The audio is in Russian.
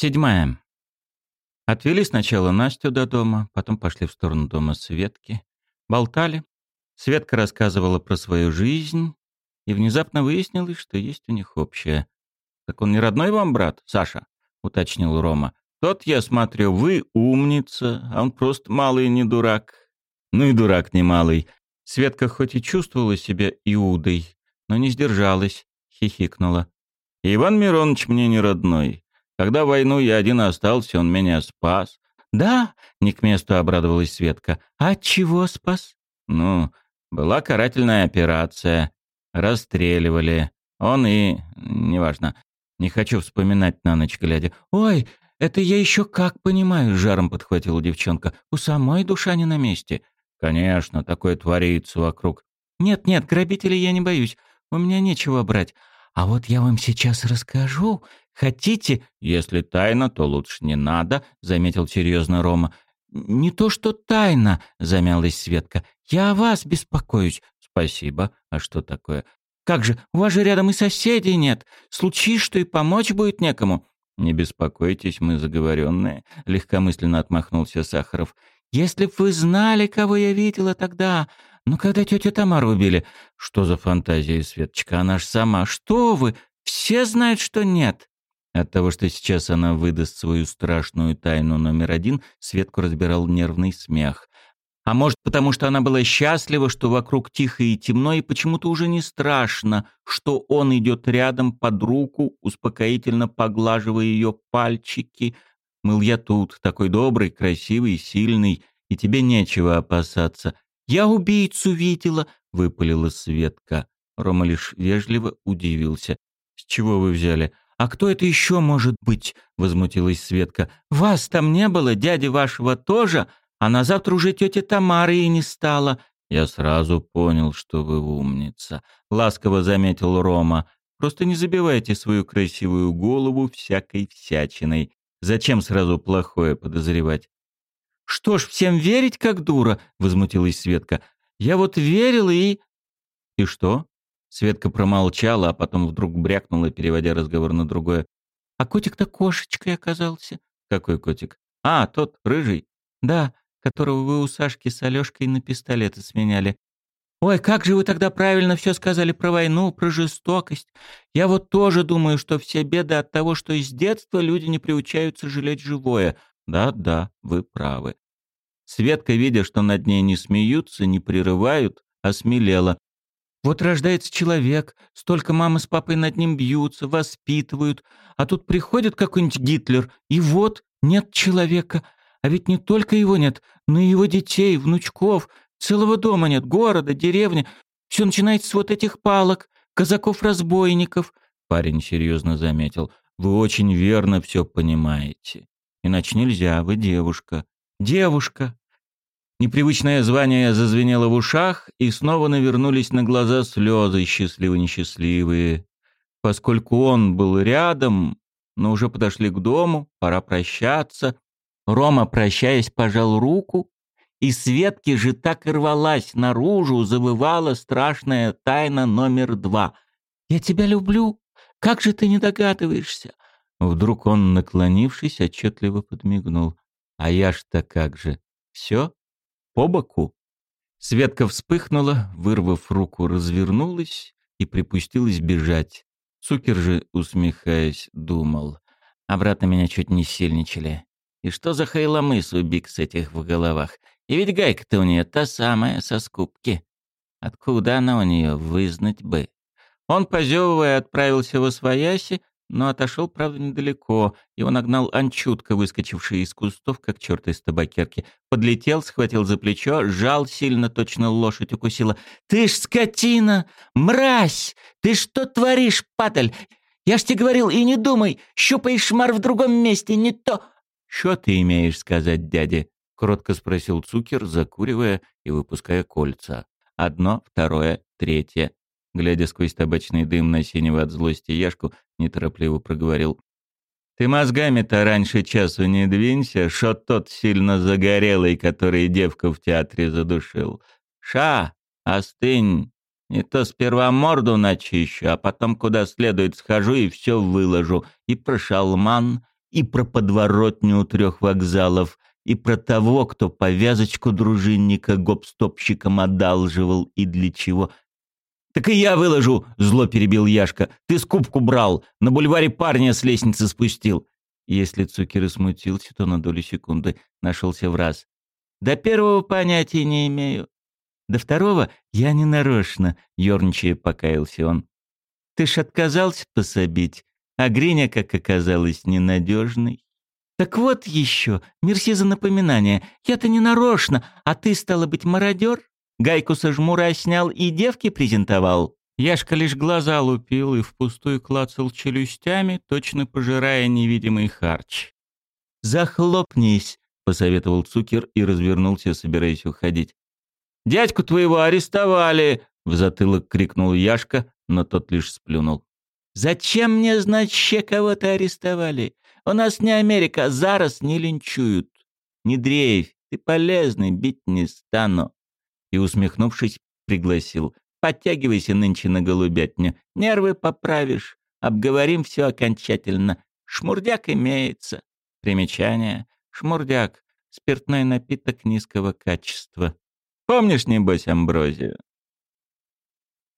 Седьмая. Отвели сначала Настю до дома, потом пошли в сторону дома Светки. Болтали. Светка рассказывала про свою жизнь, и внезапно выяснилось, что есть у них общее. «Так он не родной вам брат, Саша?» — уточнил Рома. «Тот, я смотрю, вы умница, а он просто малый не дурак». «Ну и дурак не малый». Светка хоть и чувствовала себя Иудой, но не сдержалась, хихикнула. «Иван Миронович мне не родной. Когда войну я один остался, он меня спас. Да, не к месту обрадовалась Светка. А чего спас? Ну, была карательная операция. Расстреливали. Он и... Неважно. Не хочу вспоминать на ночь глядя. Ой, это я еще как понимаю, жаром подхватила девчонка. У самой душа не на месте. Конечно, такое творится вокруг. Нет-нет, грабителей я не боюсь. У меня нечего брать. А вот я вам сейчас расскажу. Хотите? Если тайна, то лучше не надо, заметил серьезно Рома. Не то что тайна, замялась Светка. Я о вас беспокоюсь. Спасибо. А что такое? Как же, у вас же рядом и соседей нет. Случись, что и помочь будет некому. Не беспокойтесь, мы заговоренные, легкомысленно отмахнулся Сахаров. Если б вы знали, кого я видела тогда, ну, когда тетю Тамару убили. Что за фантазия, Светочка? Она ж сама. Что вы? Все знают, что нет. От того, что сейчас она выдаст свою страшную тайну номер один, Светку разбирал нервный смех. А может, потому что она была счастлива, что вокруг тихо и темно, и почему-то уже не страшно, что он идет рядом под руку, успокоительно поглаживая ее пальчики. Мыл я тут, такой добрый, красивый, сильный, и тебе нечего опасаться. «Я убийцу видела», — выпалила Светка. Рома лишь вежливо удивился. «С чего вы взяли?» «А кто это еще может быть?» — возмутилась Светка. «Вас там не было, дяди вашего тоже, а на завтра уже тетя Тамара и не стала». «Я сразу понял, что вы умница», — ласково заметил Рома. «Просто не забивайте свою красивую голову всякой всячиной. Зачем сразу плохое подозревать? «Что ж, всем верить, как дура?» — возмутилась Светка. «Я вот верила и...» «И что?» Светка промолчала, а потом вдруг брякнула, переводя разговор на другое. «А котик-то кошечкой оказался». «Какой котик?» «А, тот, рыжий». «Да, которого вы у Сашки с Алёшкой на пистолеты сменяли. Ой, как же вы тогда правильно все сказали про войну, про жестокость. Я вот тоже думаю, что все беды от того, что из детства люди не приучаются жалеть живое. Да-да, вы правы. Светка, видя, что над ней не смеются, не прерывают, осмелела. Вот рождается человек, столько мамы с папой над ним бьются, воспитывают, а тут приходит какой-нибудь Гитлер, и вот нет человека. А ведь не только его нет, но и его детей, внучков, целого дома нет, города, деревни. Все начинается с вот этих палок, казаков-разбойников. Парень серьезно заметил. Вы очень верно все понимаете. Иначе нельзя, вы девушка. Девушка. Непривычное звание зазвенело в ушах, и снова навернулись на глаза слезы, счастливо-несчастливые. Поскольку он был рядом, но уже подошли к дому, пора прощаться. Рома, прощаясь, пожал руку, и Светке же так и рвалась наружу, завывала страшная тайна номер два. «Я тебя люблю. Как же ты не догадываешься? Вдруг он, наклонившись, отчетливо подмигнул. «А я ж-то как же? Все? По боку?» Светка вспыхнула, вырвав руку, развернулась и припустилась бежать. Цукер же, усмехаясь, думал. Обратно меня чуть не сильничали. И что за хайломыс у Бикс этих в головах? И ведь гайка-то у нее та самая, со скупки. Откуда она у нее, вызнать бы? Он, позевывая, отправился в Освояси, но отошел, правда, недалеко. Его нагнал Анчутка, выскочивший из кустов, как черт из табакерки. Подлетел, схватил за плечо, сжал сильно, точно лошадь укусила. «Ты ж скотина! Мразь! Ты что творишь, падаль? Я ж тебе говорил, и не думай, щупаешь шмар в другом месте, не то...» «Что ты имеешь сказать, дядя?» — кротко спросил Цукер, закуривая и выпуская кольца. Одно, второе, третье глядя сквозь табачный дым на синего от злости Яшку, неторопливо проговорил. «Ты мозгами-то раньше часу не двинься, шо тот сильно загорелый, который девку в театре задушил. Ша, остынь, не то сперва морду начищу, а потом куда следует схожу и все выложу. И про шалман, и про подворотню у трех вокзалов, и про того, кто повязочку дружинника гопстопщикам одалживал и для чего. «Так и я выложу!» — зло перебил Яшка. «Ты скупку брал, на бульваре парня с лестницы спустил». Если Цукер смутился, то на долю секунды нашелся в раз. «До первого понятия не имею. До второго я не нарочно», — ерничая покаялся он. «Ты ж отказался пособить, а Гриня, как оказалось, ненадежный. Так вот еще, мерси за напоминание, я-то не нарочно, а ты, стало быть, мародер? Гайку со жмура снял и девки презентовал?» Яшка лишь глаза лупил и впустую клацал челюстями, точно пожирая невидимый харч. «Захлопнись», — посоветовал Цукер и развернулся, собираясь уходить. «Дядьку твоего арестовали!» — в затылок крикнул Яшка, но тот лишь сплюнул. «Зачем мне знать, че кого-то арестовали? У нас не Америка, зараз не линчуют. Не дрейфь, ты полезный, бить не стану». И, усмехнувшись, пригласил. Подтягивайся нынче на голубятню. Нервы поправишь. Обговорим все окончательно. Шмурдяк имеется. Примечание. Шмурдяк. Спиртной напиток низкого качества. Помнишь, небось, амброзию?